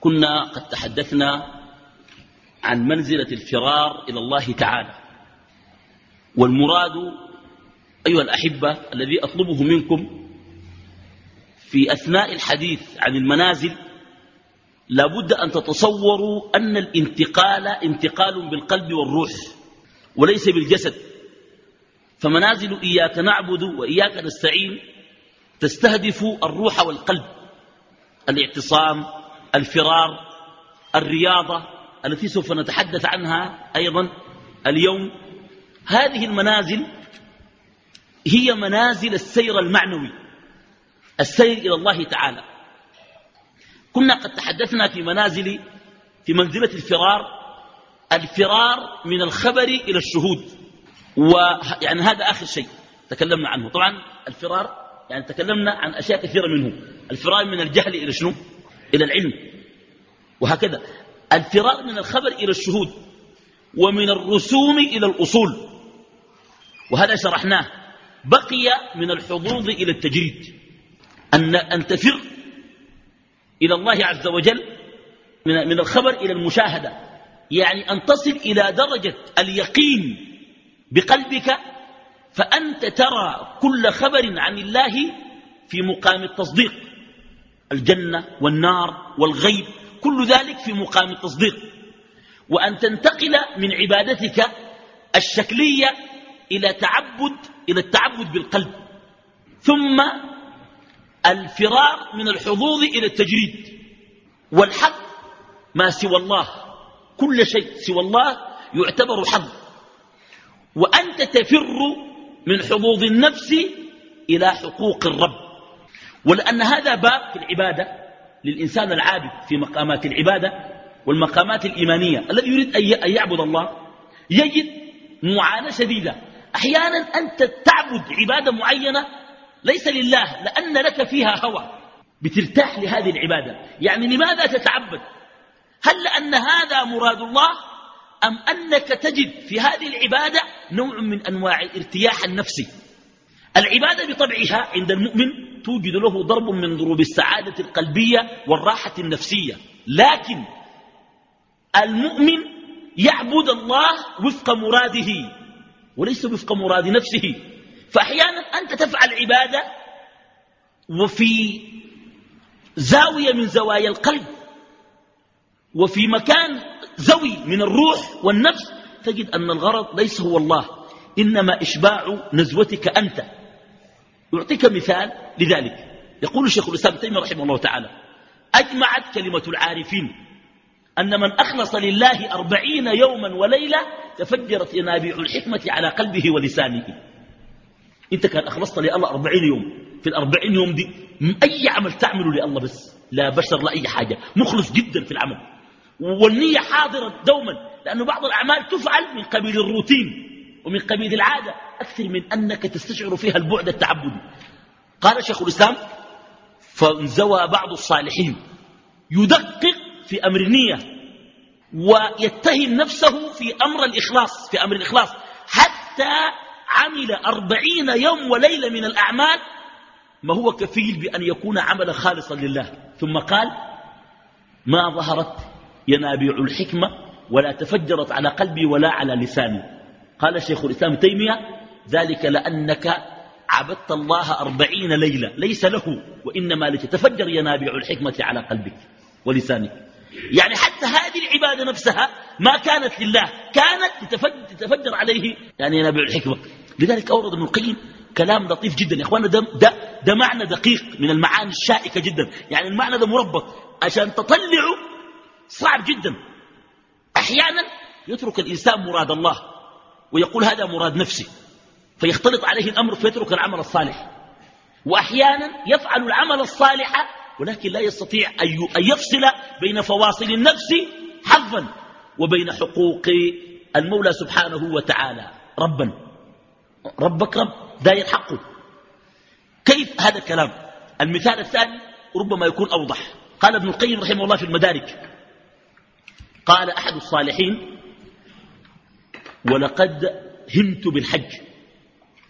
كنا قد تحدثنا عن منزلة الفرار إلى الله تعالى. والمراد أيها الأحبة الذي أطلبه منكم في أثناء الحديث عن المنازل لابد أن تتصوروا أن الانتقال انتقال بالقلب والروح وليس بالجسد. فمنازل إياك نعبد وإياك نستعين تستهدف الروح والقلب الاعتصام الفرار الرياضة التي سوف نتحدث عنها أيضا اليوم. هذه المنازل هي منازل السير المعنوي السير إلى الله تعالى. كنا قد تحدثنا في منازل في منزلة الفرار الفرار من الخبر إلى الشهود. ويعني هذا آخر شيء تكلمنا عنه. طبعا الفرار يعني تكلمنا عن أشياء كثيرة منه. الفرار من الجهل إلى شنو؟ إلى العلم. وهكذا. الفرار من الخبر إلى الشهود ومن الرسوم إلى الأصول. وهذا شرحناه. بقي من الحظوظ إلى التجريد. أن, أن تفر إلى الله عز وجل من, من الخبر إلى المشاهدة. يعني أن تصل إلى درجة اليقين بقلبك فأنت ترى كل خبر عن الله في مقام التصديق. الجنة والنار والغيب كل ذلك في مقام التصديق. وأن تنتقل من عبادتك الشكلية إلى تعبد إلى التعبد بالقلب. ثم الفرار من الحظوظ إلى التجريد. والحق ما سوى الله كل شيء سوى الله يعتبر حظ. وأنت تفر من حظوظ النفس إلى حقوق الرب. ولأن هذا باب في العبادة للإنسان العابد في مقامات العبادة والمقامات الإيمانية الذي يريد أن يعبد الله. يجد معاناة شديدة. أحيانا أنت تعبد عبادة معينة ليس لله لأن لك فيها هوى. بترتاح لهذه العبادة. يعني لماذا تتعبد؟ هل لأن هذا مراد الله؟ أم أنك تجد في هذه العبادة نوع من أنواع الارتياح النفسي؟ العبادة بطبعها عند المؤمن توجد له ضرب من ضروب السعادة القلبية والراحة النفسية. لكن المؤمن يعبد الله وفق مراده وليس وفق مراد نفسه. فأحيانا أنت تفعل عبادة وفي زاوية من زوايا القلب وفي مكان زوي من الروح والنفس تجد أن الغرض ليس هو الله إنما إشباع نزوتك أنت. يعطيك مثال لذلك. يقول شيخ الإسلام تيمية رحمه الله تعالى أجمعت كلمة العارفين أن من أخلص لله أربعين يوما وليلة تفجرت ينابيع الحكمة على قلبه ولسانه. أنت كان أخلصت لله أربعين يوم. في الأربعين يوم دي أي عمل تعمله لله بس؟ لا بشر لا أي حاجة. مخلص جدا في العمل. والنية حاضرة دوما لأن بعض الأعمال تفعل من قبيل الروتين. ومن قبيل العادة أكثر من أنك تستشعر فيها البعد التعبدي. قال شيخ الإسلام فانزوى بعض الصالحين يدقق في أمر النية ويتهم نفسه في أمر الإخلاص في أمر الإخلاص حتى عمل أربعين يوم وليلة من الأعمال ما هو كفيل بأن يكون عملا خالصا لله. ثم قال ما ظهرت ينابيع الحكمة ولا تفجرت على قلبي ولا على لساني. قال شيخ الإسلام تيمية ذلك لأنك عبدت الله أربعين ليلة ليس له وإنما لتتفجر ينابيع الحكمة على قلبك ولسانك. يعني حتى هذه العبادة نفسها ما كانت لله كانت تتفجر عليه يعني ينابيع الحكمة. لذلك أورد ابن القيم كلام لطيف جدا. يا اخوانا ده, ده, ده معنى دقيق من المعاني الشائكة جدا. يعني المعنى ده مربط عشان تطلعه صعب جدا. أحيانا يترك الإنسان مراد الله. ويقول هذا مراد نفسي. فيختلط عليه الأمر فيترك العمل الصالح. وأحيانا يفعل العمل الصالح ولكن لا يستطيع أن يفصل بين فواصل النفس حظا وبين حقوق المولى سبحانه وتعالى. ربا. ربك رب داير حقه. كيف هذا الكلام؟ المثال الثاني ربما يكون أوضح. قال ابن القيم رحمه الله في المدارك قال أحد الصالحين ولقد همت بالحج.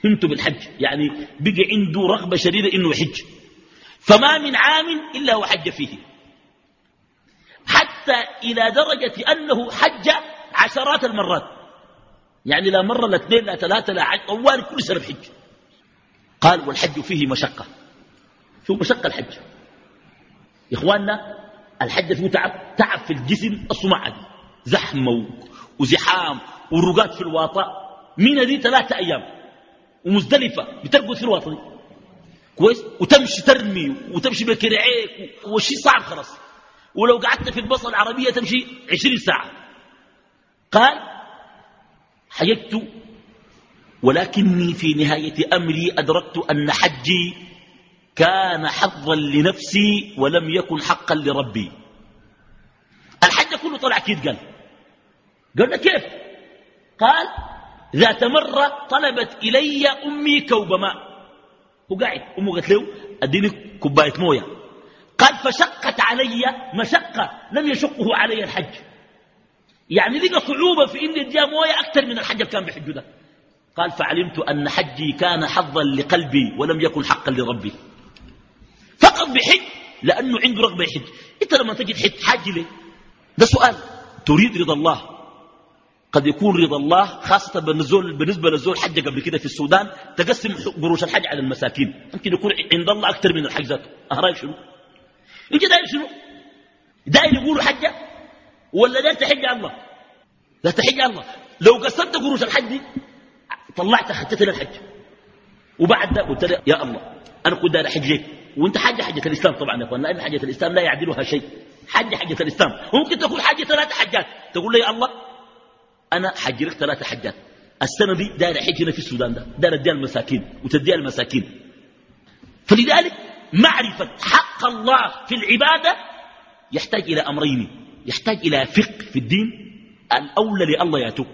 همت بالحج. يعني بقي عنده رغبة شديدة إنه يحج. فما من عام إلا وحج فيه. حتى إلى درجة أنه حج عشرات المرات. يعني لا مرة لا اثنين لا ثلاثة لا عشر. طوال كل سنة بحج. قال والحج فيه مشقة. فيه مشقة الحج. يا إخواننا الحج فيه تعب. تعب في الجسم الصمعة زحمة وزحام. ورقات في الواطة. من دي ثلاثة أيام. ومزدلفة. بترقد في الواطة دي. كويس؟ وتمشي ترمي وتمشي بكرعيك والشيء صعب خلاص. ولو قعدت في البصرة العربية تمشي عشرين ساعة. قال حججت ولكني في نهاية أمري أدركت أن حجي كان حظا لنفسي ولم يكن حقا لربي. الحج كله طلع كيد قال. قلنا كيف؟ قال ذات مرة طلبت إلي أمي كوب ماء هو قاعد أمه قالت له أديني كوباية موية. قال فشقت علي مشقة لم يشقه علي الحج. يعني لقى صعوبة في إني أديها موية أكثر من الحج كان بحجه ده قال فعلمت أن حجي كان حظا لقلبي ولم يكن حقا لربي. فقط بحج لأنه عنده رغبة يحج. أنت لما تجد حج حاج ليه؟ ده سؤال. تريد رضا الله. قد يكون رضا الله خاصة بالنزول بالنسبة للزول حج قبل كده في السودان تقسم قروش الحج على المساكين. يمكن يكون عند الله أكثر من الحج ذاته. أهرايك شنو؟ انت داير شنو؟ داير يقولوا حجة؟ ولا داير تحج الله؟ لا تحج الله. لو قسمت قروش الحج طلعت خدت للحج. وبعد ده قلت يا الله أنا كنت داير أحج ليك. وأنت حاجة حجة الإسلام طبعا يا أخوان. لأن حجة الإسلام لا يعدلها شيء. حجه حجة الإسلام. ممكن تكون حجه ثلاثة حجات. تقول لي يا الله أنا حج لك ثلاثة حجات. السنة دي داير احج هنا في السودان ده. داير اديها المساكين وتديها المساكين. فلذلك معرفة حق الله في العبادة يحتاج إلى أمرين. يحتاج إلى فقه في الدين. الأولى لله ياتوب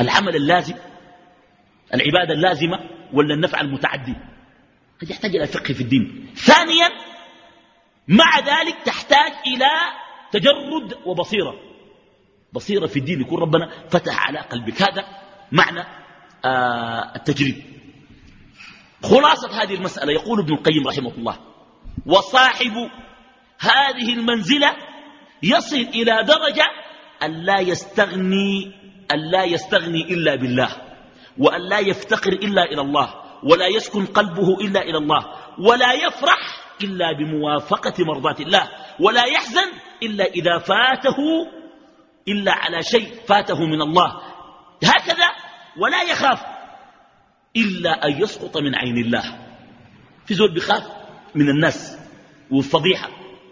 العمل اللازم العبادة اللازمة ولا النفع المتعدي؟ هذا يحتاج إلى فقه في الدين. ثانيا مع ذلك تحتاج إلى تجرد وبصيرة. بصيرة في الدين يكون ربنا فتح على قلبك. هذا معنى آه التجريد خلاصة هذه المسألة يقول ابن القيم رحمه الله وصاحب هذه المنزلة يصل إلى درجة أن لا يستغني أن لا يستغني إلا بالله وأن لا يفتقر إلا إلى الله ولا يسكن قلبه إلا إلى الله ولا يفرح إلا بموافقة مرضات الله ولا يحزن إلا إذا فاته إلا على شيء فاته من الله. هكذا ولا يخاف إلا أن يسقط من عين الله. في زول بخاف من الناس والفضيحة.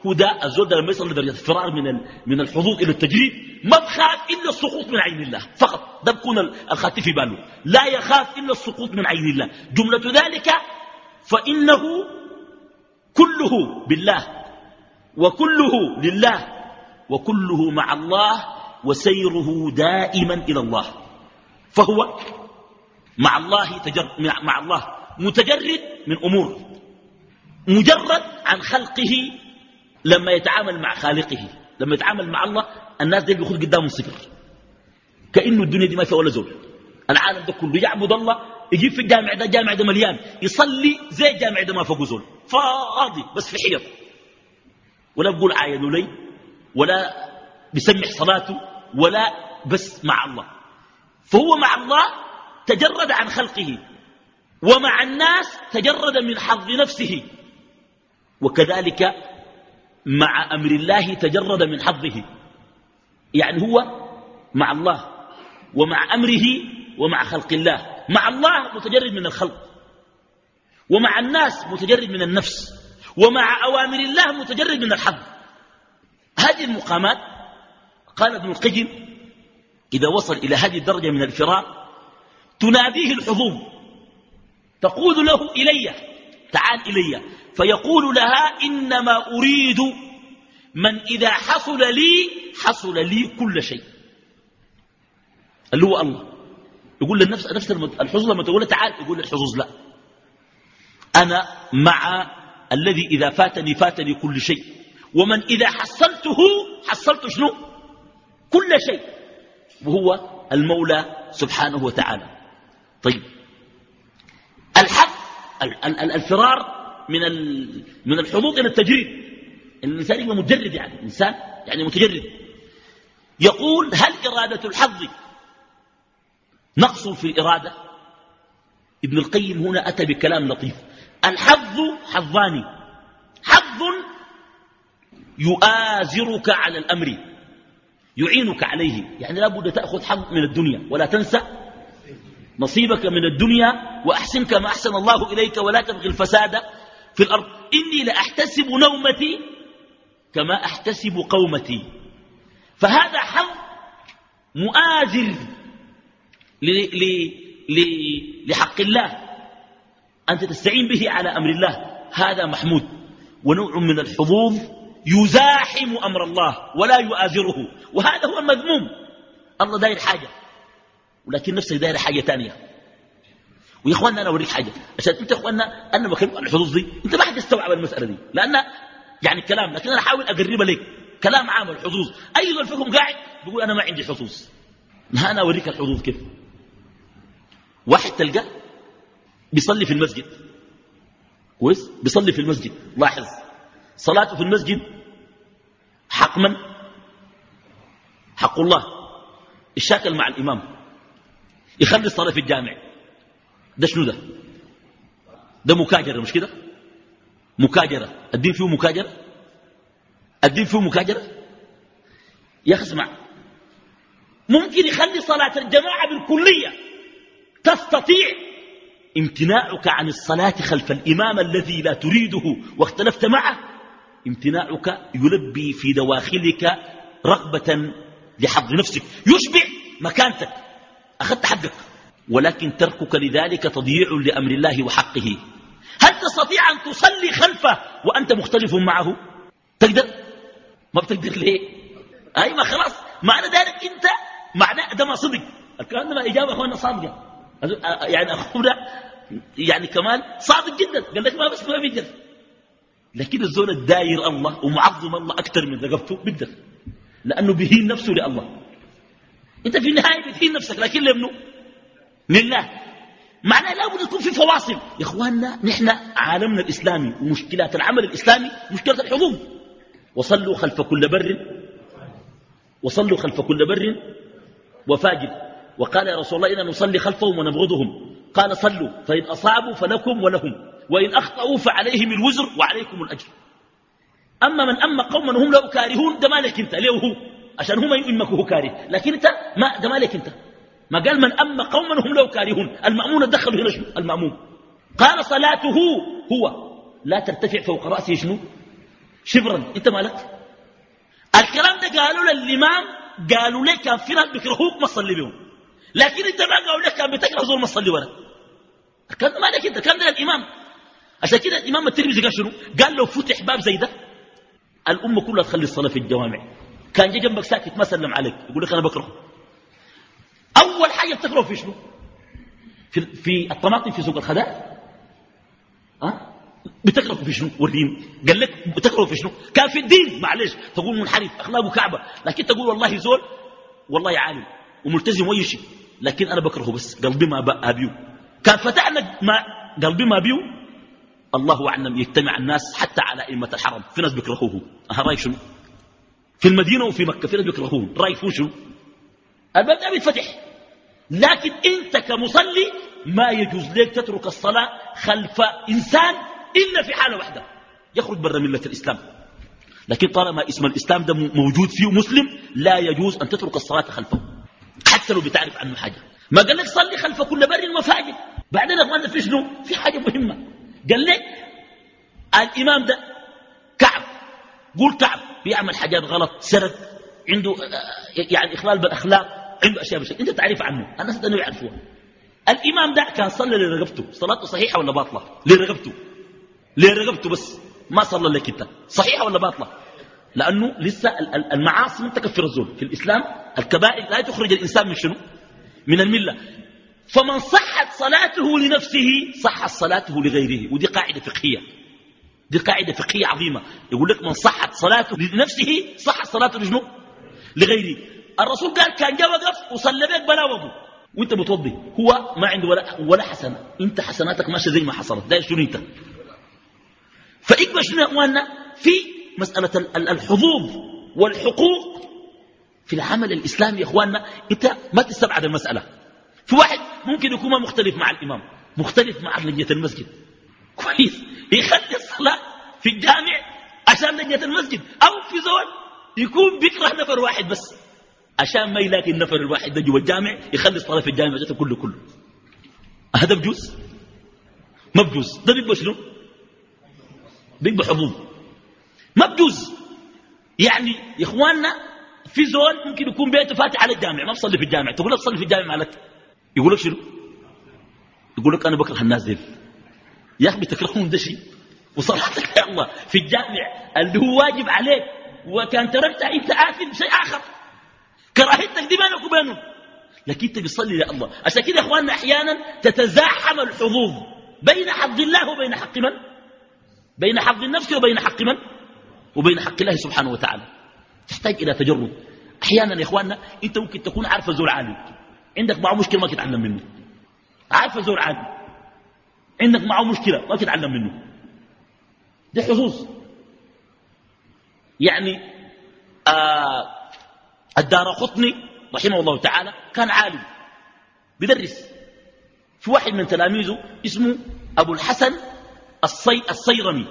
هو ده الزول ده لما يصل لدرجة الفرار من من الحظوظ إلى التجريد ما بخاف إلا السقوط من عين الله. فقط. ده بكون الخاتف في باله. لا يخاف إلا السقوط من عين الله. جملة ذلك فإنه كله بالله وكله لله وكله مع الله وسيره دائما إلى الله. فهو مع الله تجر مع الله متجرد من أمور. مجرد عن خلقه لما يتعامل مع خالقه. لما يتعامل مع الله الناس دي بيخذ قدامهم صفر. كأنه الدنيا دي ما فيها ولا زول. العالم ده كله يعبد الله يجيب في الجامع ده الجامع ده مليان. يصلي زي الجامع ده ما فوق زول. فاضي بس في حيط. ولا بقول عاينوا لي ولا بسمح صلاته. ولا بس مع الله. فهو مع الله تجرد عن خلقه ومع الناس تجرد من حظ نفسه. وكذلك مع أمر الله تجرد من حظه. يعني هو مع الله ومع أمره ومع خلق الله. مع الله متجرد من الخلق ومع الناس متجرد من النفس ومع أوامر الله متجرد من الحظ. هذه المقامات قال ابن القيم إذا وصل إلى هذه الدرجة من الفراق تناديه الحظوظ تقول له إلي تعال إلي فيقول لها إنما أريد من إذا حصل لي حصل لي كل شيء. اللي هو الله. يقول للنفس نفس الحظوظ لما تقول تعال يقول للحظوظ لا. أنا مع الذي إذا فاتني فاتني كل شيء. ومن إذا حصلته حصلت شنو؟ كل شيء. وهو المولى سبحانه وتعالى. طيب. الحق الفرار من من الحظوظ إلى التجريد. الإنسان يبقى مجرد يعني. إنسان يعني متجرد. يقول هل إرادة الحظ نقص في الإرادة ابن القيم هنا أتى بكلام لطيف. الحظ حظان. حظ يؤازرك على الأمر. يعينك عليه يعني لا بد تأخذ حظ من الدنيا. ولا تنسى نصيبك من الدنيا وأحسن كما أحسن الله إليك ولا تبغي الفساد في الأرض. إني لأحتسب نومتي كما أحتسب قومتي. فهذا حظ مؤازر لحق الله. أنت تستعين به على أمر الله. هذا محمود. ونوع من الحظوظ يزاحم أمر الله ولا يؤازره. وهذا هو المذموم. الله داير حاجة ولكن نفسك داير حاجة تانية. ويا إخواننا أنا أوريك حاجة. عشان أنت يا إخواننا أنا بكلم عن الحظوظ دي. أنت ما حتستوعب المسألة دي. لأن يعني كلام لكن أنا أحاول أقربها لك. كلام عام الحظوظ. أي ذول فيكم قاعد بيقول أنا ما عندي حظوظ. أنا أوريك الحظوظ كيف. واحد تلقاه بيصلي في المسجد. كويس؟ بيصلي في المسجد. لاحظ. صلاته في المسجد حق من؟ حق الله. الشاكل مع الإمام. يخلي الصلاة في الجامع. ده شنو ده؟ ده مكاجرة مش كده؟ مكاجرة. الدين فيه مكاجرة؟ الدين فيه مكاجرة؟ يا أخي اسمع. ممكن يخلي صلاة الجماعة بالكلية. تستطيع امتناعك عن الصلاة خلف الإمام الذي لا تريده واختلفت معه؟ امتناعك يلبي في دواخلك رغبة لحظ نفسك. يشبع مكانتك. أخذت حقك. ولكن تركك لذلك تضييع لأمر الله وحقه. هل تستطيع أن تصلي خلفه وأنت مختلف معه؟ تقدر؟ ما بتقدر ليه؟ أي ما خلاص. معنى ذلك أنت معنى ده ما صدق. الكلام ده ما إجابة أخوانا صادقة. يعني أخونا يعني كمال صادق جدا. قال لك ما بس ما بيقدر. لكن الزول الداير الله ومعظم الله أكثر من رقبته بيقدر لأنه بيهين نفسه لله. أنت في النهاية بتهين نفسك لكن لمنه لله. معناه لابد تكون في فواصل. يا إخواننا نحن عالمنا الإسلامي ومشكلات العمل الإسلامي مشكلة الحظوظ وصلوا خلف كل بر. وصلوا خلف كل بر وفاجر. وقال يا رسول الله إنا نصلي خلفهم ونبغضهم. قال صلوا فإن أصابوا فلكم ولهم. وإن أخطأوا فعليهم الوزر وعليكم الأجر. أما من أما قوما هم لا كارهون ده مالك أنت؟ ليه هو؟ عشان هم يؤمك هو كاره. لكن أنت ما ده مالك أنت؟ ما قال من أما قوما هم لا كارهون المأمون دخلوا هنا شنو؟ المأموم. قال صلاته هو. لا ترتفع فوق رأسه شنو؟ شبرا. أنت مالك؟ الكلام ده قالوا للإمام قالوا لك كان في ناس بيكرهوك ما تصلي بهم. لكن أنت ما قالوا لك كان بتكره زول ما تصلي ولا؟ كان ما لك أنت؟ كان ده الامام عشان كده الإمام الترمذي قال شنو؟ قال لو فتح باب زي ده الأمة كلها تخلي الصلاة في الجوامع. كان جا جنبك ساكت ما سلم عليك يقول لك أنا بكره. أول حاجة بتكره في شنو؟ في, في الطماطم في سوق الخدار أه؟ بتكره في شنو؟ وريني قال لك بتكره في شنو؟ كان في الدين. معلش تقول منحرف أخلاقه كعبة. لكن تقول والله زول والله عالم وملتزم وأي شيء. لكن أنا بكرهه بس قلبي ما بيو. كان فتحنا ما قلبي ما بيو. الله أعلم يجتمع الناس حتى على أئمة الحرم. في ناس بيكرهوه. ها رأيك شنو؟ في المدينة وفي مكة في ناس بيكرهوه. رأيك شنو؟ الباب ده بيتفتح لكن أنت كمصلي ما يجوز لك تترك الصلاة خلف إنسان إلا في حالة واحدة يخرج برا ملة الإسلام. لكن طالما اسم الإسلام ده موجود فيه مسلم لا يجوز أن تترك الصلاة خلفه. حتى لو بتعرف عنه حاجة. ما قال لك صلي خلف كل بر وفاجر بعدين أخوانا في شنو؟ في حاجة مهمة. قال لك الإمام ده كعب قول كعب بيعمل حاجات غلط سرق عنده يعني إخلال بالأخلاق عنده أشياء بشيء. أنت تعرف عنه الناس ده يعرفوها الإمام ده كان صلى لرغبته صلاته صحيحة ولا باطلة؟ لرغبته لرغبته بس ما صلى لك أنت صحيحة ولا باطلة؟ لأنه لسه المعاصي من تكفر الزول في الإسلام الكبائر لا تخرج الإنسان من شنو؟ من الملة. فمن صحت صلاته لنفسه صحت صلاته لغيره. ودي قاعدة فقهية. دي قاعدة فقهية عظيمة. يقول لك من صحت صلاته لنفسه صحت صلاته لشنو؟ لغيره. الرسول قال كان جا وقف وصلى بك بلا وضوء وانت متوضي هو ما عنده ولا, ولا حسنة. انت حسناتك ماشية زي ما حصلت. ده شنو انت؟ فإكبر شنو يا إخواننا؟ في مسألة الحظوظ والحقوق في العمل الإسلامي يا إخواننا. انت ما تستبعد المسألة. في واحد ممكن يكون ما مختلف مع الإمام مختلف مع لجنة المسجد. كويس. يخلي الصلاة في الجامع عشان لجنة المسجد أو في زول يكون بيكره نفر واحد بس. عشان ما يلاقي النفر الواحد ده جوا الجامع يخلي الصلاة في الجامع ذاته كله كله. هذا بجوز؟ ما بجوز. ده بيبقى شنو؟ بيبقى حظوظ. ما بجوز. يعني يا إخواننا في زول ممكن يكون بيته فاتح على الجامع ما بصلي في الجامع. تقول له تصلي في الجامع مالك؟ يقول لك شنو؟ يقول لك أنا بكره الناس دي يا أخي بتكرههم ده شيء. وصلاتك يا الله في الجامع اللي هو واجب عليك وكان تركت انت آثم شيء آخر. كراهيتك دي بينك وبينه. لكن أنت بتصلي يا الله. عشان كده يا إخواننا أحيانا تتزاحم الحظوظ. بين حظ الله وبين حق من؟ بين حظ النفس وبين حق من؟ وبين حق الله سبحانه وتعالى. تحتاج إلى تجرد. أحيانا يا إخواننا أنت ممكن تكون عارف زور عالم. عندك معه مشكلة ما تتعلم منه. عارف زور عالم عندك معه مشكلة ما تتعلم منه. دي حظوظ. يعني آه الدار قطني رحمه الله تعالى كان عالم بيدرس. في واحد من تلاميذه اسمه أبو الحسن الصي الصيرمي.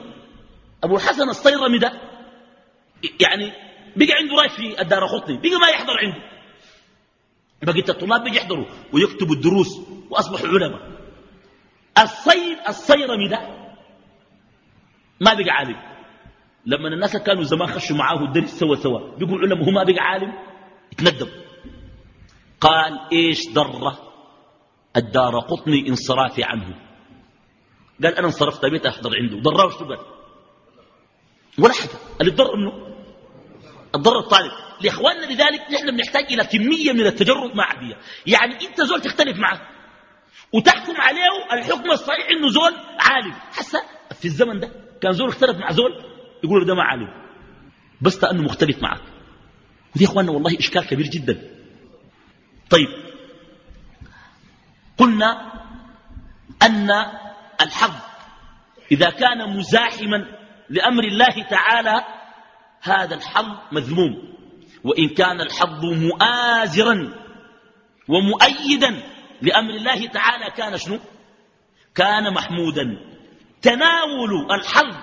أبو الحسن الصيرمي ده يعني بقى عنده رأي في الدار قطني بقى ما يحضر عنده. بقيت الطلاب بيجي يحضروا ويكتبوا الدروس وأصبحوا علماء. الصير الصيرمي ده ما بقى عالم. لما الناس كانوا زمان خشوا معاه الدرس سوا سوا بيقول علماء هو ما بقى عالم؟ اتندم قال إيش ضر الدار؟ قطني انصرافي عنه. قال أنا انصرفت بيت أحضر عنده. ضراه شو قال؟ ولا حاجة. اللي ضر إنه الضر الطالب لإخواننا لذلك نحن بنحتاج إلى كمية من التجرد مع عاديه يعني أنت زول تختلف معه وتحكم عليه الحكم الصحيح إنه زول عالم. حسا في الزمن ده كان زول اختلف مع زول يقول ده ما عالم. بس لأنه مختلف معك ودي إخواننا والله إشكال كبير جدا. طيب. قلنا أن الحظ إذا كان مزاحما لأمر الله تعالى هذا الحظ مذموم. وإن كان الحظ مؤازرا ومؤيدا لأمر الله تعالى كان شنو؟ كان محمودا. تناول الحظ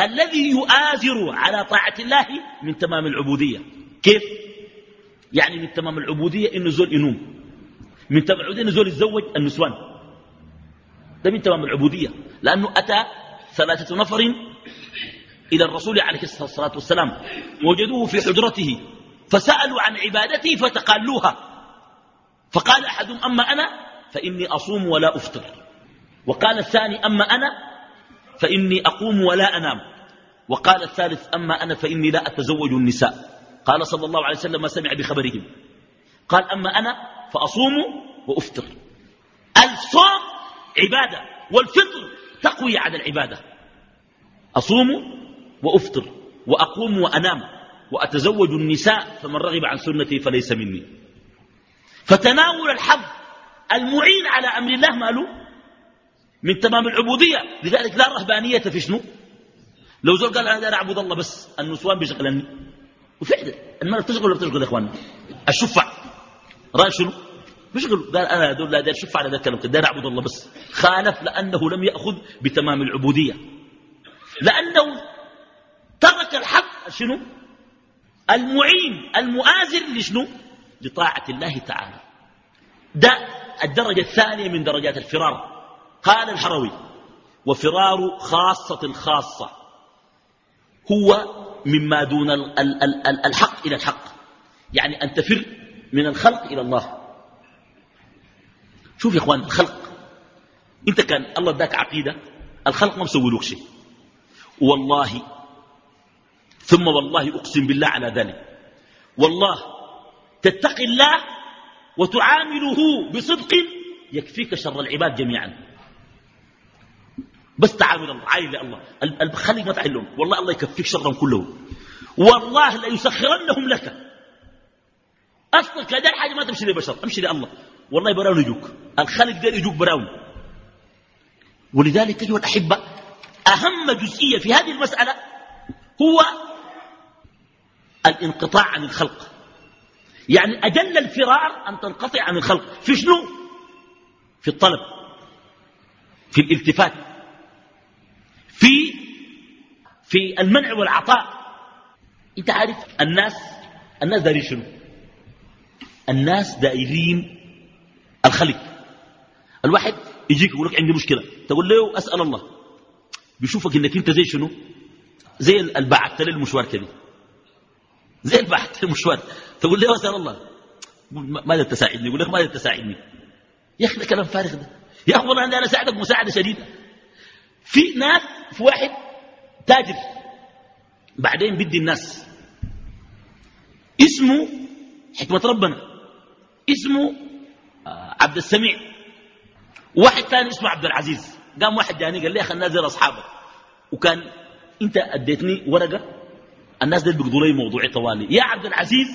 الذي يؤازر على طاعة الله من تمام العبودية. كيف؟ يعني من تمام العبودية إنه زول ينوم. من تمام العبودية إنه زول يتزوج النسوان. ده من تمام العبودية. لأنه أتى ثلاثة نفر إلى الرسول عليه الصلاة والسلام وجدوه في حجرته فسألوا عن عبادته فتقالوها. فقال أحدهم أما أنا؟ فإني أصوم ولا أفطر. وقال الثاني أما أنا؟ فإني أقوم ولا أنام. وقال الثالث أما أنا؟ فإني لا أتزوج النساء. قال صلى الله عليه وسلم ما سمع بخبرهم. قال أما أنا؟ فأصوم وأفطر. الصوم عبادة والفطر تقوي على العبادة. أصوم وأفطر وأقوم وأنام وأتزوج النساء فمن رغب عن سنتي فليس مني. فتناول الحظ المعين على أمر الله ماله؟ من تمام العبودية. لذلك لا رهبانية في شنو؟ لو زول قال أنا أعبد الله بس النسوان بيشغلني. وفعلا. المرأة بتشغل ولا بتشغل يا إخواننا الشفع. رأي شنو؟ بيشغل. قال أنا دول لا داير شفع على ذا الكلام داير أعبد الله بس. خالف لأنه لم يأخذ بتمام العبودية. لأنه ترك الحق شنو؟ المعين المؤازر لشنو؟ لطاعة الله تعالى. ده الدرجة الثانية من درجات الفرار. قال الحروي وفرار خاصة الخاصة هو مما دون الحق إلى الحق. يعني أن تفر من الخلق إلى الله. شوف يا إخوان الخلق. أنت كان الله اداك عقيدة الخلق ما مسوي لك شيء. والله ثم والله أقسم بالله على ذلك. والله تتقي الله وتعامله بصدق يكفيك شر العباد جميعا. بس تعامل الله عايل الله. خليك ما تعلم والله الله يكفيك شرهم كلهم. والله لا يسخرنهم لك. أصلك لا حاجة ما تمشي لبشر. أمشي لله والله براون يجوك. الخلق ده يجوك براون. ولذلك أيها الأحبة أهم جزئية في هذه المسألة هو الانقطاع عن الخلق. يعني أجل الفرار أن تنقطع عن الخلق. في شنو؟ في الطلب. في الالتفات. في في المنع والعطاء. أنت عارف الناس الناس دارين شنو؟ الناس دائرين الخلق الواحد يجيك يقول لك عندي مشكلة. تقول له أسأل الله. بيشوفك إنك أنت زي شنو؟ زي البعث للمشوار كده زي البحث المشوار تقول له أسأل الله ماذا تساعدني؟ يقول لك ماذا تساعدني؟ يا أخي ده كلام فارغ ده. يا أخي والله أنا أساعدك مساعدة شديدة. في ناس في واحد تاجر بعدين بدي الناس. اسمه حكمة ربنا. اسمه آه، عبد السميع. واحد ثاني اسمه عبد العزيز. قام واحد جاني قال لي الناس زي أصحابك. وكان أنت أديتني ورقة الناس دي بيقضوا لي موضوعي طوالي. يا عبد العزيز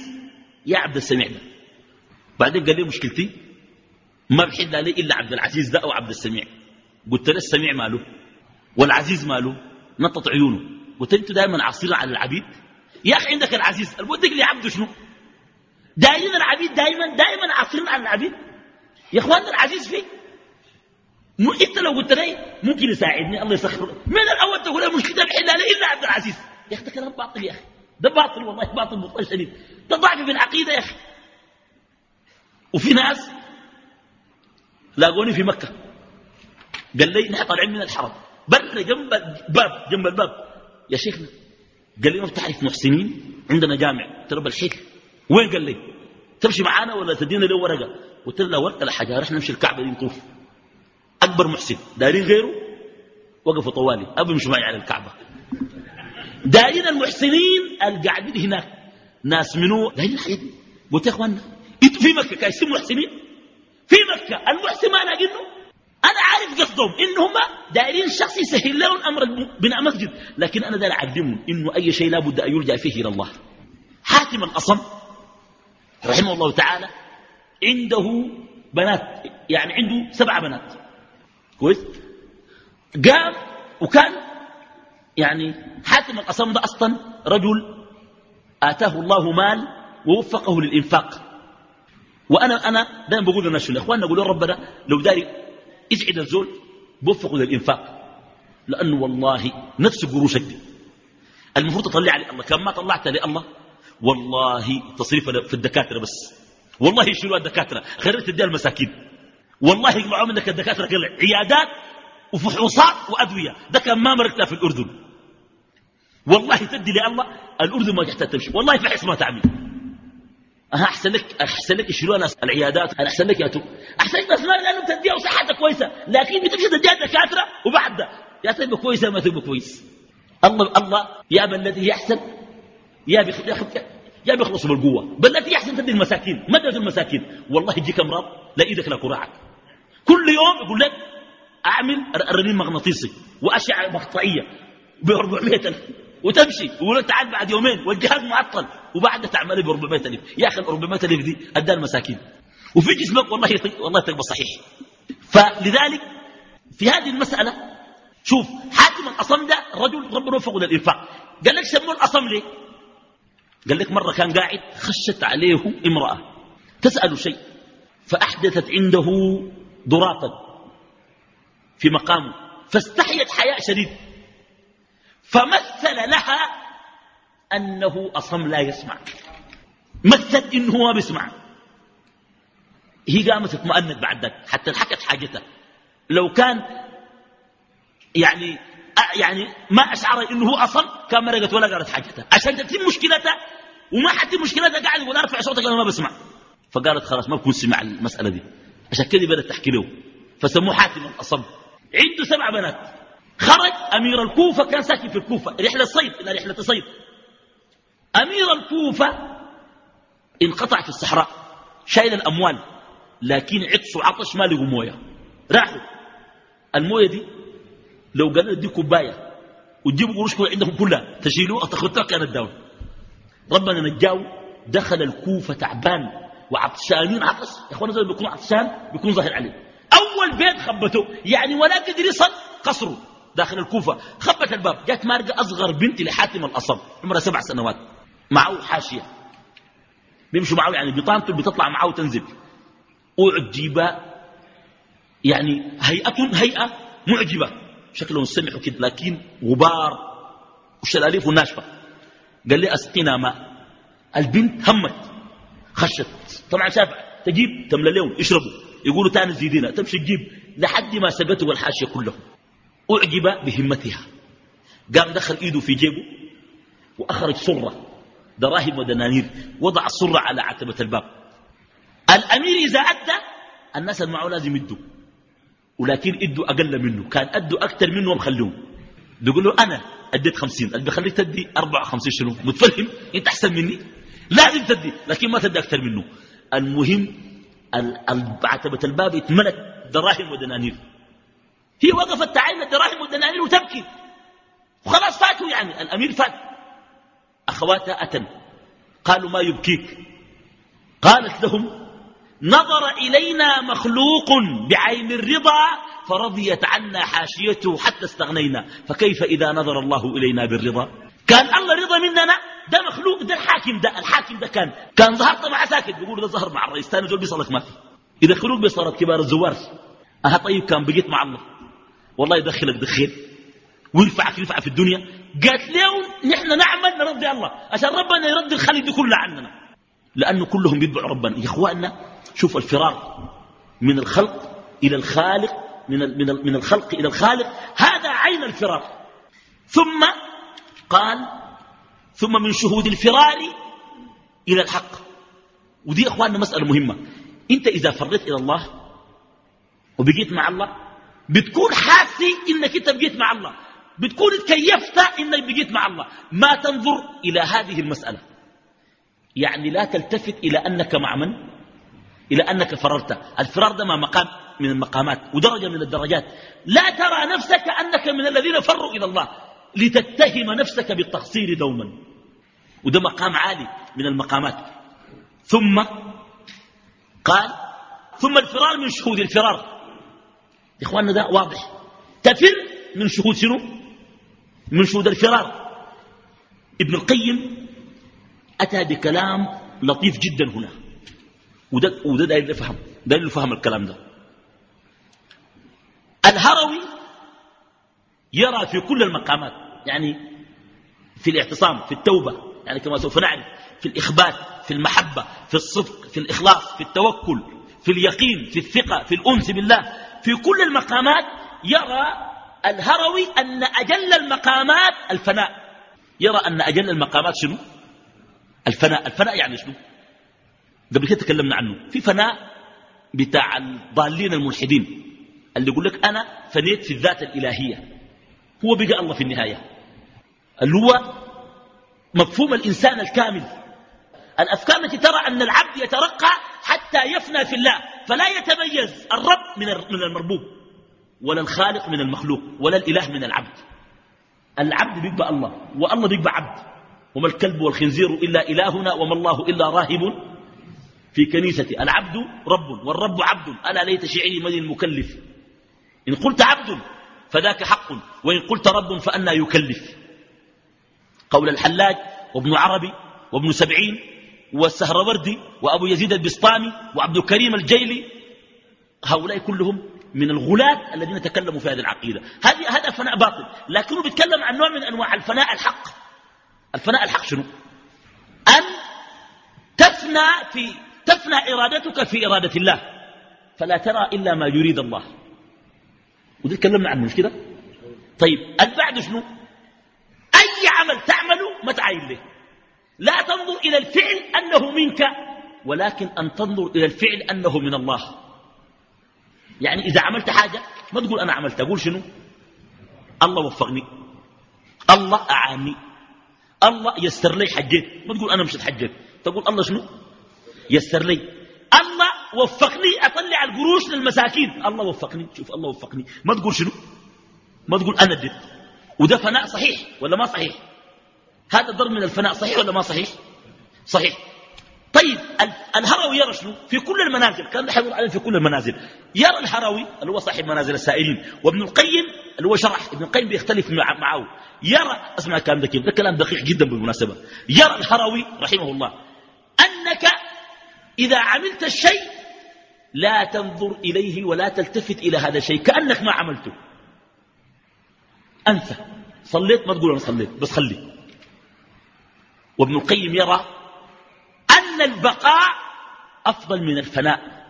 يا عبد السميع ده. بعدين قال لي مشكلتي؟ ما بحل علي إلا عبد العزيز ده أو عبد السميع. قلت له السميع ماله؟ والعزيز ماله؟ نطط عيونه. قلت أنتوا دائما عاصرين على العبيد؟ يا أخي عندك العزيز. البودك لي عبده شنو؟ دايما العبيد دائما دائما عاصرين على العبيد؟ يا إخوان العزيز فيه؟ أنت لو قلت لي ممكن يساعدني الله يسخر. من الأول تقول لي مشكله بحل علي إلا عبد العزيز. يا أخي ده كلام باطل يا أخي. ده باطل والله باطل بطل شديد. ده ضعف في العقيدة يا أخي. وفي ناس لاقوني في مكة. قال لي نحن طالعين من الحرم. برا جنب الباب جنب الباب. يا شيخنا قال لي ما بتعرف محسنين عندنا جامع ترى الحيل وين قال لي؟ تمشي معانا ولا تدينا له ورقة؟ قلت له ورقة لا حاجة رحنا نمشي الكعبة دي نطوف. أكبر محسن. دارين غيره؟ وقفوا طوالي. أبو مش معي على الكعبة. دايرين المحسنين القاعدين هناك. ناس منو؟ دايرين الحاجات قلت يا اخوانا أنتوا في مكة كايسين محسنين؟ في مكة. المحسن ما لاقينه أنا عارف قصدهم إنهم دايرين الشخص يسهل لهم أمر بناء مسجد. لكن أنا داير اعلمهم إنه أي شيء لابد أن يرجع فيه إلى الله. حاتم الأصم رحمه الله تعالى عنده بنات يعني عنده سبع بنات. كويس؟ قام وكان يعني حاتم الأصم ده أصلا رجل آتاه الله مال ووفقه للإنفاق. وأنا أنا دائما بقول للناس شنو إخواننا نقول ربنا لو داري يسعد الزول بوفقه للإنفاق. لأنه والله نفس قروشك دي. المفروض تطلع على الله. كم ما طلعت لله والله تصريف في الدكاترة بس. والله يشيلوا الدكاترة؟ خير تديها المساكين. والله يجمعوا منك الدكاترة عيادات وفحوصات وأدوية. ده كان ما مرقتها في الأردن. والله تدي لله الأردن ما تحتاج تمشي. والله فحص ما تعمل. أها أحسن لك أحسن لك يشيلوا ناس العيادات أنا أحسن لك يا تو. أحسن لك بس ما لأنه تديها وصحتها كويسة. لكن بتمشي تديها دكاترة وبعد يا تبقى كويسة ما تبقى كويس. الله الله يا من الذي يحسن يا بياخذ يا بيخلص بالقوة. بل التي يحسن تدي المساكين. تدي المساكين. والله يجيك أمراض لا إيدك لا كراعك. كل يوم يقول لك أعمل رنين مغناطيسي وأشعة مقطعية. ب 400 الف وتمشي ويقول تعال بعد يومين والجهاز معطل. وبعد تعمل ب 400 الف يا أخي ال 400 الف دي ادى المساكين. وفي جسمك والله والله تقبل صحيح. فلذلك في هذه المسألة شوف حاتم الأصم ده رجل ربنا وفقه للانفاق قال لك سموه الأصم ليه؟ قال لك مرة كان قاعد خشت عليه امرأة تسأل شيء فأحدثت عنده ضراطا في مقامه فاستحيت حياء شديد. فمثل لها أنه أصم لا يسمع. مثل إنه هو بيسمع. هي قامت اطمأنت بعد ذلك حتى حكت حاجتها. لو كان يعني يعني ما أشعر إنه أصم كان ما رقت ولا قالت حاجتها. عشان تتم مشكلتها وما حتى مشكلتها قاعد يقول أرفع صوتك أنا ما بسمع فقالت خلاص ما بكون سمع المسألة دي. عشان كده بدأت تحكي له. فسموه حاتم الأصم عنده سبع بنات. خرج أمير الكوفة كان ساكن في الكوفة رحلة صيد إلى رحلة صيد. أمير الكوفة انقطع في الصحراء شايل الأموال لكن عطس وعطش ما لقوا موية. راحوا. الموية دي لو قالوا دي كوباية وتجيبوا قروش عندهم كلها تشيلوها تاخذوها كانت داون ربنا نجاو دخل الكوفة تعبان وعطشانين. عطش؟ يا أخوانا زي بيكون عطشان بيكون ظاهر عليه. أول بيت خبته يعني ولا قدر يصل قصره. داخل الكوفة خبت الباب جات مارقة أصغر بنت لحاتم الاصم عمرها سبع سنوات معه حاشية. بيمشوا معه يعني بطانته بتطلع معه وتنزل. أعجب يعني هيئة هيئة معجبة. شكلهم سمحوا كده لكن غبار وشلاليف ناشفة قال لي أسقنا ماء. البنت همت خشت. طبعا شاف تجيب تملى لهم يشربوا يقولوا تاني زيدينا تمشي تجيب. لحد ما سقته والحاشية كلهم. أعجب بهمتها. قام دخل إيده في جيبه وأخرج صرة دراهم ودنانير وضع الصرة على عتبة الباب. الأمير إذا أدى الناس اللي معه لازم يدوا ولكن إدوا أقل منه كان أدوا أكثر منه ومخلوهم بيقول له أنا أديت خمسين اللي بخليك تدي أربعة خمسين شنو؟ متفهم؟ أنت أحسن مني؟ لازم تدي لكن ما تدي أكثر منه. المهم عتبة الباب اتملت دراهم ودنانير. هي وقفت تعين الدراهم والدنانير وتبكي. وخلاص فاتوا يعني الأمير فات. أخواتها أتن. قالوا ما يبكيك. قالت لهم نظر إلينا مخلوق بعين الرضا فرضيت عنا حاشيته حتى استغنينا. فكيف إذا نظر الله إلينا بالرضا؟ كان الله رضا مننا. ده مخلوق ده الحاكم ده الحاكم ده كان. كان ظهرت مع ساكت بيقولوا ده ظهر مع الرئيس. ثاني دول بيصلك ما في. إذا خلوق بصارت كبار الزوار. أها طيب كان بقيت مع الله. والله يدخلك دخيل ويرفعك يرفع في الدنيا. قالت له نحن نعمل نرضي الله. عشان ربنا يرضي الخلق دي كلها عننا. لأنه كلهم بيتبعوا ربنا. يا إخواننا شوف الفرار من الخلق إلى الخالق من من من الخلق إلى الخالق. هذا عين الفرار ثم قال ثم من شهود الفرار إلى الحق. ودي أخواننا مسألة مهمة. أنت إذا فريت إلى الله وبقيت مع الله بتكون حاسي إنك أنت بقيت مع الله. بتكون تكيفت إنك بقيت مع الله. ما تنظر إلى هذه المسألة. يعني لا تلتفت إلى أنك مع من؟ إلى أنك فررت. الفرار ده ما مقام من المقامات ودرجة من الدرجات. لا ترى نفسك أنك من الذين فروا إلى الله لتتهم نفسك بالتقصير دوما. وده مقام عالي من المقامات. ثم قال ثم الفرار من شهود الفرار. يا إخواننا ده واضح. تفر من شهود شنو؟ من شهود الفرار. ابن القيم أتى بكلام لطيف جدا هنا. وده, وده داير يفهم داير يفهم الكلام ده. الهروي يرى في كل المقامات يعني في الاعتصام في التوبة يعني كما سوف نعرف في الإخبات في المحبة في الصدق في الإخلاص في التوكل في اليقين في الثقة في الأنس بالله. في كل المقامات يرى الهروي أن أجل المقامات الفناء. يرى أن أجل المقامات شنو؟ الفناء. الفناء يعني شنو؟ قبل كده تكلمنا عنه. في فناء بتاع الضالين الملحدين. اللي يقول لك أنا فنيت في الذات الإلهية. هو بقى الله في النهاية. اللي هو مفهوم الإنسان الكامل. الأفكار التي ترى أن العبد يترقى حتى يفنى في الله. فلا يتميز. الرب من المربوب ولا الخالق من المخلوق ولا الإله من العبد. العبد بيبقى الله والله بيبقى عبد. وما الكلب والخنزير إلا إلهنا وما الله إلا راهب في كنيستي. العبد رب والرب عبد. ألا ليت شعري من المكلف إن قلت عبد فذاك حق وإن قلت رب فأنا يكلف. قول الحلاج وابن عربي وابن سبعين والسهروردي وأبو يزيد البسطامي وعبد الكريم الجيلي هؤلاء كلهم من الغلاة الذين تكلموا في هذه العقيدة. هذه هذا فناء باطل. لكنه بيتكلم عن نوع من أنواع الفناء الحق. الفناء الحق شنو؟ أن تفنى في تفنى إرادتك في إرادة الله. فلا ترى إلا ما يريد الله. ودي تكلمنا عنه مش كده؟ طيب البعد شنو؟ أي عمل تعمله ما تعاين له. لا تنظر إلى الفعل أنه منك ولكن أن تنظر إلى الفعل أنه من الله. يعني إذا عملت حاجة ما تقول أنا عملت أقول شنو؟ الله وفقني. الله أعاني. الله يسر لي حجيت ما تقول أنا مشيت حجيت تقول الله شنو؟ يسر لي. الله وفقني أطلع القروش للمساكين. الله وفقني. شوف الله وفقني. ما تقول شنو؟ ما تقول أنا اديت وده فناء صحيح ولا ما صحيح؟ هذا ضرب من الفناء صحيح ولا ما صحيح؟ صحيح. طيب الهروي يرى شنو؟ في كل المنازل كان يحضر عليه في كل المنازل. يرى الهروي اللي هو صاحب منازل السائلين وابن القيم اللي هو شرح ابن القيم بيختلف معه. يرى اسمع الكلام ده كيف؟ ده كلام دقيق جدا بالمناسبة. يرى الهروي رحمه الله أنك إذا عملت الشيء لا تنظر إليه ولا تلتفت إلى هذا الشيء كأنك ما عملته. أنت صليت ما تقول أنا صليت بس خلي. وابن القيم يرى أن البقاء أفضل من الفناء.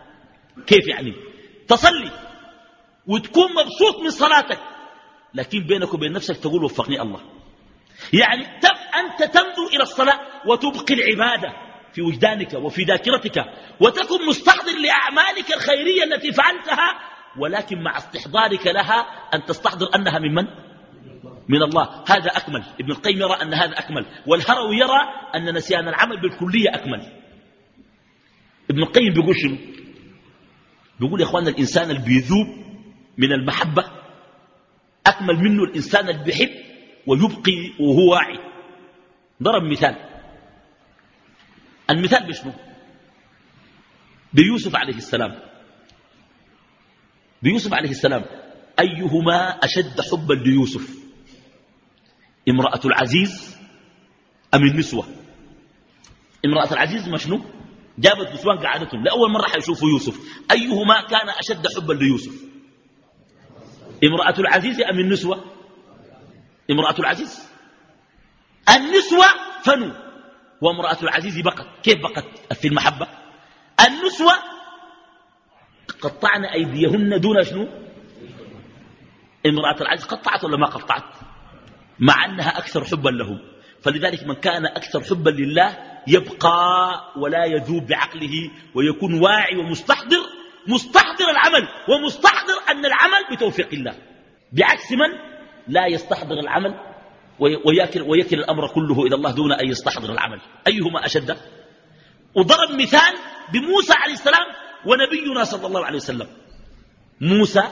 كيف يعني؟ تصلي وتكون مبسوط من صلاتك لكن بينك وبين نفسك تقول وفقني الله. يعني أنت تنظر إلى الصلاة وتبقي العبادة في وجدانك وفي ذاكرتك وتكن مستحضر لأعمالك الخيرية التي فعلتها ولكن مع استحضارك لها أن تستحضر أنها من من؟ من الله. هذا أكمل. ابن القيم يرى أن هذا أكمل. والهروي يرى أن نسيان العمل بالكلية أكمل. ابن القيم بيقول شنو؟ بيقول يا إخواننا الإنسان اللي بيذوب من المحبة. أكمل منه الإنسان اللي بيحب ويبقي وهو واعي. ضرب مثال. المثال بشنو؟ بيوسف عليه السلام. بيوسف عليه السلام. أيهما أشد حبا ليوسف؟ امرأة العزيز أم النسوة؟ امرأة العزيز مشنو جابت نسوان قعدتهم لأول مرة حيشوفوا يوسف. أيهما كان أشد حبا ليوسف؟ امرأة العزيز أم النسوة؟ امرأة العزيز. النسوة فنوا وامرأة العزيز بقت. كيف بقت في المحبة؟ النسوة قطعن أيديهن دون شنو؟ امرأة العزيز قطعت ولا ما قطعت؟ مع أنها أكثر حبا له فلذلك من كان أكثر حبا لله يبقى ولا يذوب بعقله ويكون واعي ومستحضر مستحضر العمل ومستحضر أن العمل بتوفيق الله. بعكس من لا يستحضر العمل ويكل, ويكل الأمر كله إلى الله دون أن يستحضر العمل. أيهما أشد؟ وضرب مثال بموسى عليه السلام ونبينا صلى الله عليه وسلم. موسى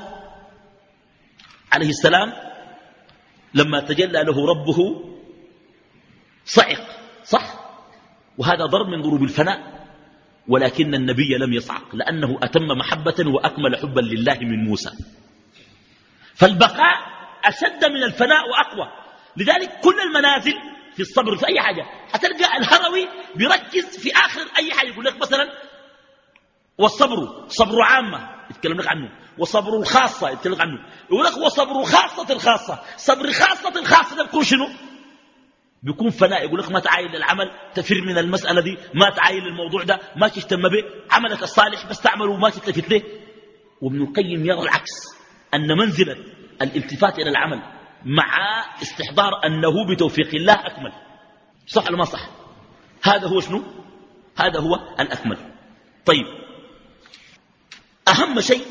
عليه السلام لما تجلى له ربه صعق صح؟ وهذا ضرب من ضروب الفناء ولكن النبي لم يصعق لأنه أتم محبة وأكمل حبا لله من موسى. فالبقاء أشد من الفناء وأقوى. لذلك كل المنازل في الصبر في أي حاجة هتلقى الهروي بيركز في آخر أي حاجة يقول لك مثلا والصبر صبر عامة. يتكلم لك عنه. وصبر الخاصة يتكلم لك عنه. يقول لك وصبر خاصة الخاصة. صبر خاصة الخاصة ده بيكون شنو؟ بيكون فناء. يقول لك ما تعاين للعمل تفر من المسألة دي. ما تعاين للموضوع ده. ما تهتم به. عملك الصالح بس تعمله وما تلتفت له. وابن القيم يرى العكس. أن منزلة الالتفات إلى العمل مع استحضار أنه بتوفيق الله أكمل. صح ولا ما صح؟ هذا هو شنو؟ هذا هو الأكمل. طيب. أهم شيء.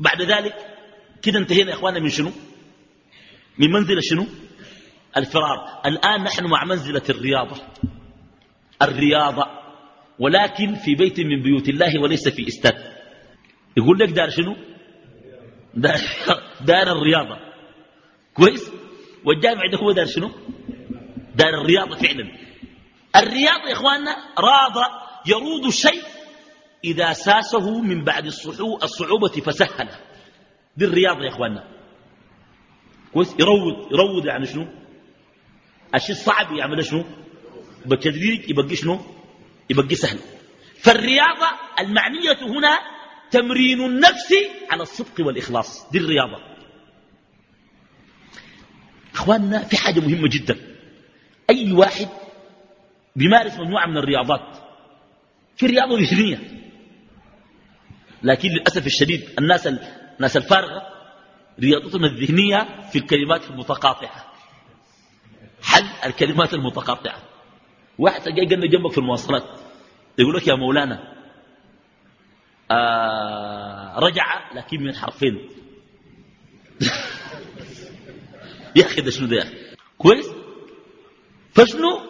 بعد ذلك كده انتهينا يا إخواننا من شنو؟ من منزلة شنو؟ الفرار. الآن نحن مع منزلة الرياضة. الرياضة. ولكن في بيت من بيوت الله وليس في استاد. يقول لك دار شنو؟ دار, دار الرياضة. كويس؟ والجامع ده هو دار شنو؟ دار الرياضة فعلا. الرياضة يا إخواننا راض يروض الشيء إذا ساسه من بعد الصعوبة فسهل. دي الرياضة يا إخواننا. كويس؟ يروض يروض يعني شنو؟ الشيء الصعب يعمل شنو؟ بالتدريج يبقى شنو؟ يبقى سهل. فالرياضة المعنية هنا تمرين النفس على الصدق والإخلاص. دي الرياضة. إخواننا في حاجة مهمة جدا. أي واحد بيمارس مجموعة من الرياضات في رياضة ذهنية لكن للأسف الشديد الناس الناس الفارغة رياضتهم الذهنية في الكلمات المتقاطعة. حل الكلمات المتقاطعة. واحد جاي قلنا جنبك في المواصلات. يقول لك يا مولانا آه رجع لكن من حرفين. يا أخي ده شنو ده كويس؟ فشنو؟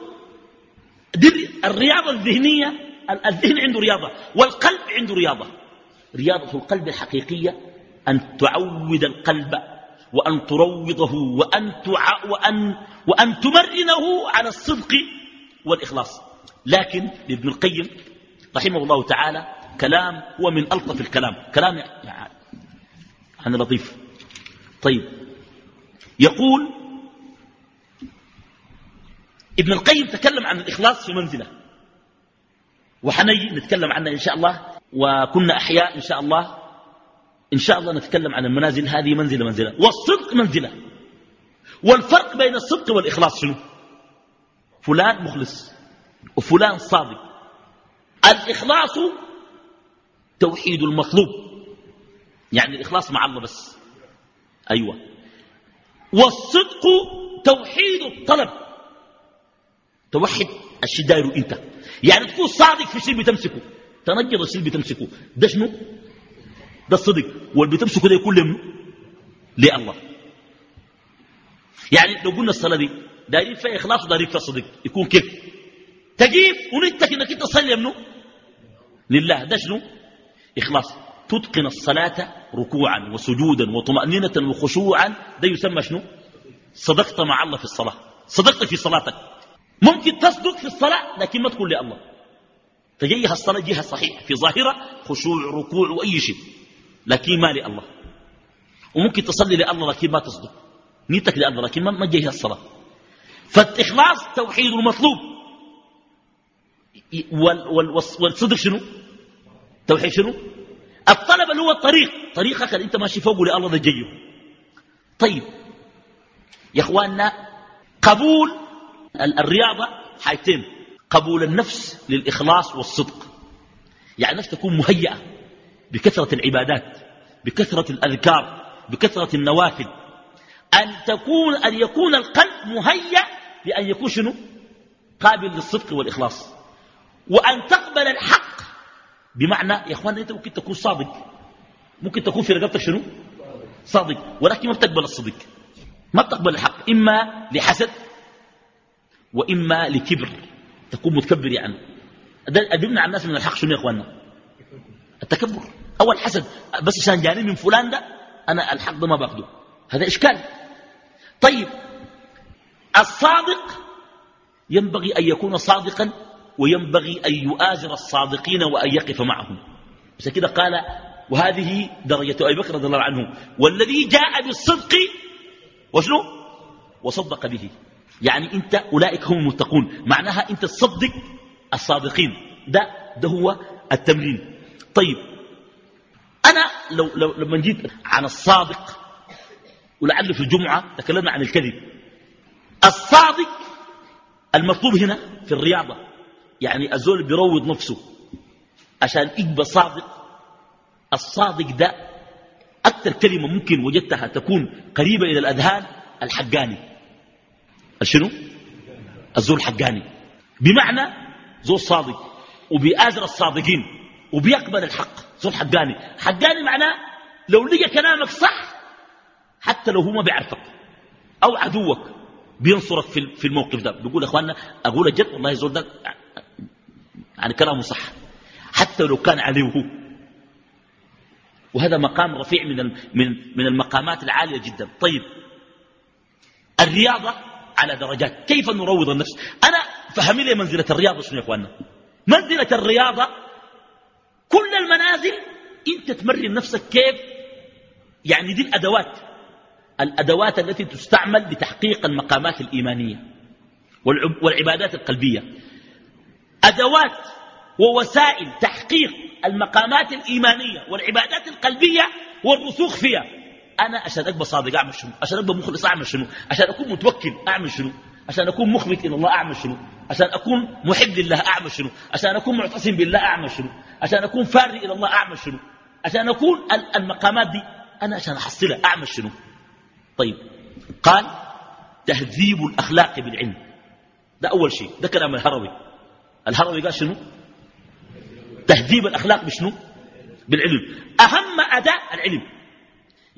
دي الرياضة الذهنية الذهن عنده رياضة والقلب عنده رياضة. رياضة القلب الحقيقية أن تعود القلب وأن تروضه وأن, تع... وأن... وأن تمرنه على الصدق والإخلاص. لكن لابن القيم رحمه الله تعالى كلام هو من ألطف الكلام. كلام يعني لطيف. طيب. يقول ابن القيم تكلم عن الإخلاص في منزله. وحنجي نتكلم عنها إن شاء الله. وكنا أحياء إن شاء الله. إن شاء الله نتكلم عن المنازل هذه منزلة منزلة. والصدق منزلة. والفرق بين الصدق والإخلاص شنو؟ فلان مخلص وفلان صادق. الإخلاص توحيد المطلوب. يعني الإخلاص مع الله بس. أيوة. والصدق توحيد الطلب. توحد الشيء دايره إنت. يعني تكون صادق في الشيء بتمسكه. تنجد الشيء بتمسكه. ده شنو؟ ده الصدق. واللي بتمسكه ده يكون لمنه لله. يعني لو قلنا الصلاة دي دايرين فيها إخلاص ودايرين فيها صدق يكون كيف؟ تجيب ونتك إنك أنت تصلي منه لله. ده شنو؟ إخلاص. تتقن الصلاة ركوعا وسجودا وطمأنينة وخشوعا. ده يسمى شنو؟ صدقت مع الله في الصلاة. صدقت في صلاتك. ممكن تصدق في الصلاة لكن ما تكون لله. فجيها الصلاة جهة صحيحة في ظاهرة خشوع ركوع وأي شيء. لكن ما لله. وممكن تصلي لله لكن ما تصدق. نيتك لله لكن ما جيها الصلاة. فالإخلاص توحيد المطلوب. والصدق شنو؟ توحيد شنو؟ الطلب اللي هو الطريق. طريقك اللي أنت ماشي فوقه لله ده جيه طيب. يا إخواننا قبول الرياضة حاجتين. قبول النفس للإخلاص والصدق. يعني النفس تكون مهيئة بكثرة العبادات بكثرة الأذكار بكثرة النوافل. أن تكون أن يكون القلب مهيأ لأن يكون شنو؟ قابل للصدق والإخلاص. وأن تقبل الحق بمعنى يا أخوان أنت ممكن تكون صادق. ممكن تكون في رقبتك شنو؟ صادق. ولكن ما بتقبل الصدق. ما بتقبل الحق. إما لحسد وإما لكبر. تكون متكبر يعني. أدبنا على الناس من الحق شنو يا أخواننا؟ التكبر. أو الحسد بس عشان جاني من فلان ده أنا الحق ده ما باخده. هذا إشكال. طيب الصادق ينبغي أن يكون صادقا وينبغي أن يؤازر الصادقين وأن يقف معهم. بس كده قال وهذه درجة أبي بكر رضي الله عنه والذي جاء بالصدق وشنو؟ وصدق به. يعني انت اولئك هم المتقون. معناها انت تصدق الصادقين. ده ده هو التمرين. طيب أنا لو, لو لما جيت عن الصادق ولعل في الجمعة تكلمنا عن الكذب. الصادق المطلوب هنا في الرياضة. يعني الزول بيروض نفسه عشان يبقى صادق. الصادق ده أكثر كلمة ممكن وجدتها تكون قريبة إلى الأذهان الحقاني. شنو؟ الزول حقاني. بمعنى زول صادق وبيآزر الصادقين وبيقبل الحق. زول حقاني. حقاني معناه لو لقى كلامك صح حتى لو هو ما بيعرفك أو عدوك بينصرك في الموقف ده. بيقول إخواننا أقول الجد والله زول ده يعني كلامه صح حتى لو كان عليه هو. وهذا مقام رفيع من من من المقامات العالية جدا. طيب الرياضة على درجات. كيف نروض النفس؟ أنا فهمي لي منزلة الرياضة شنو يا أخواننا؟ منزلة الرياضة كل المنازل أنت تمرن نفسك كيف؟ يعني دي الأدوات. الأدوات التي تستعمل لتحقيق المقامات الإيمانية والعبادات القلبية. أدوات ووسائل تحقيق المقامات الإيمانية والعبادات القلبية والرسوخ فيها. أنا عشان أبقى صادق أعمل شنو؟ عشان أبقى مخلص أعمل شنو؟ عشان أكون متوكل أعمل شنو؟ عشان أكون مخبت إلى الله أعمل شنو؟ عشان أكون محب لله أعمل شنو؟ عشان أكون معتصم بالله أعمل شنو؟ عشان أكون فاري إلى الله أعمل شنو؟ عشان أكون المقامات دي أنا عشان أحصلها أعمل شنو؟ طيب قال تهذيب الأخلاق بالعلم. ده أول شيء ده كلام الهروي. الهروي قال شنو؟ تهذيب الأخلاق بشنو؟ بالعلم. أهم أداء العلم.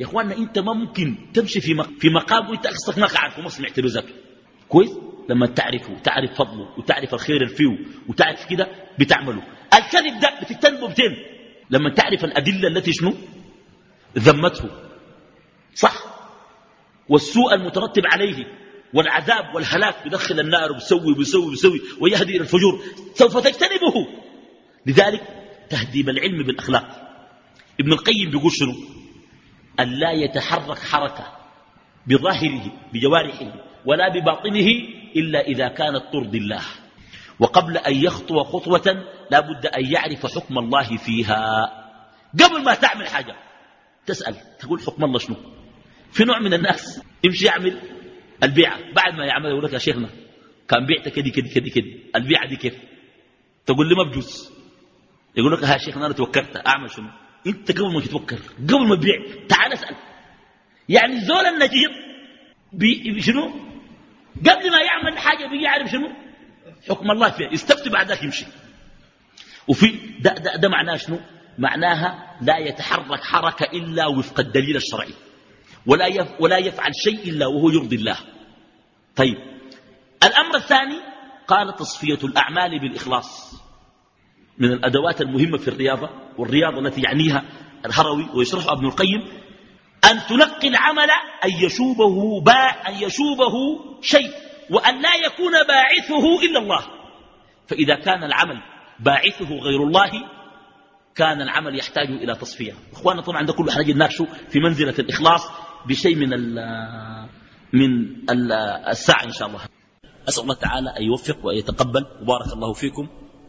يا إخواننا أنت ما ممكن تمشي في في مقام وأنت قصتك ما قاعد وما سمعت له ذاته كويس؟ لما تعرفه تعرف فضله وتعرف الخير الفيه وتعرف كده بتعمله. الكذب ده بتجتنبه بتين لما تعرف الأدلة التي شنو؟ ذمته. صح. والسوء المترتب عليه والعذاب والهلاك يدخل النار وبيسوي وبيسوي وبيسوي ويهدي إلى الفجور سوف تجتنبه. لذلك تهذيب العلم بالأخلاق. ابن القيم بيقول شنو؟ أن لا يتحرك حركة بظاهره بجوارحه ولا بباطنه إلا إذا كانت ترضي الله. وقبل أن يخطو خطوة لا بد أن يعرف حكم الله فيها. قبل ما تعمل حاجة تسأل تقول حكم الله شنو؟ في نوع من الناس يمشي يعمل البيعة. بعد ما يعمل يقول لك يا شيخنا كان بيعت كدي كدي كدي كدي البيعة دي كيف؟ تقول لي ما بجوز يقول لك يا شيخنا أنا توكلت أعمل شنو؟ انت قبل ما تتوكل قبل ما تبيع تعال اسأل. يعني الزول النجير شنو؟ قبل ما يعمل حاجة بيجي يعرف شنو؟ حكم الله فيها يستفتي بعد ذاك يمشي. وفي ده, ده, ده معناه شنو؟ معناها لا يتحرك حركة إلا وفق الدليل الشرعي. ولا, يف ولا يفعل شيء إلا وهو يرضي الله. طيب. الأمر الثاني قال تصفية الأعمال بالإخلاص. من الأدوات المهمة في الرياضة والرياضة التي يعنيها الهروي ويشرحها ابن القيم أن تلقي العمل أن يشوبه, باع أن يشوبه شيء وأن لا يكون باعثه إلا الله. فإذا كان العمل باعثه غير الله كان العمل يحتاج إلى تصفية. إخواننا طبعا ده كله حنجي نناقشه في منزلة الإخلاص بشيء من ال من ال الساعة إن شاء الله. أسأل الله تعالى أن يوفق وأن يتقبل. وبارك الله فيكم.